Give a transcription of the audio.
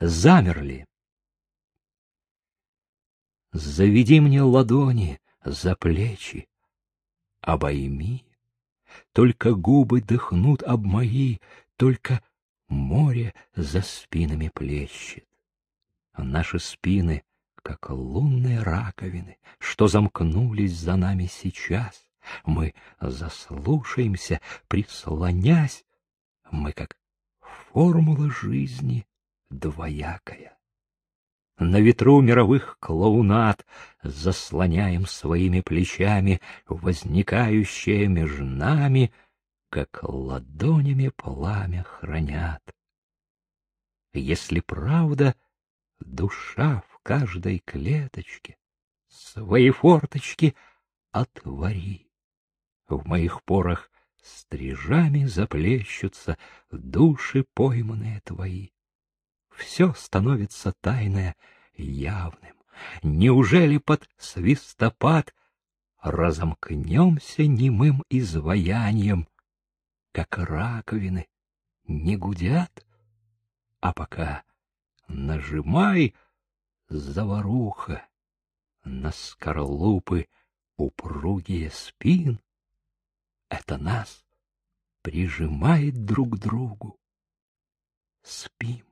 замерли. Заведи мне ладони за плечи, обойми, Только губы дыхнут об мои, Только море за спинами плещет. Наши спины, как лунные раковины, Что замкнулись за нами сейчас, Мы заслушаемся, прислонясь, Мы, как формула жизни двоякая. На ветру мировых клоунат Заслоняем своими плечами Возникающее между нами, Как ладонями пламя хранят. Если правда, душа в каждой клеточке Свои форточки отвори. В моих порах стрижами заплещутся Души пойманные твои все становится тайное явным. Неужели под свистопад разомкнемся немым изваянием, как раковины не гудят? А пока нажимай заваруха на скорлупы упругие спин, это нас прижимает друг к другу. Спим.